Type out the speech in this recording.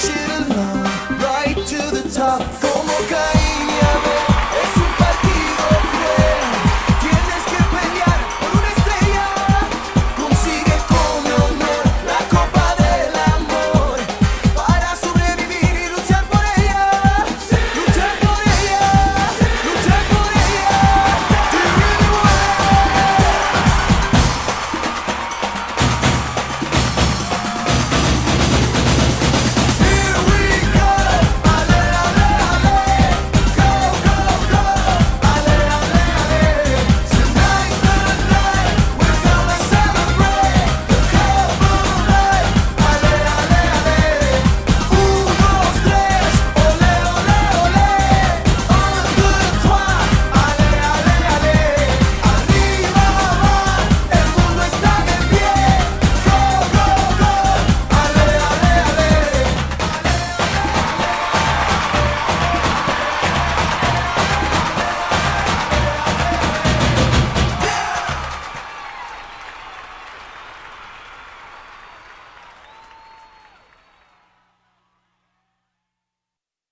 shit alone.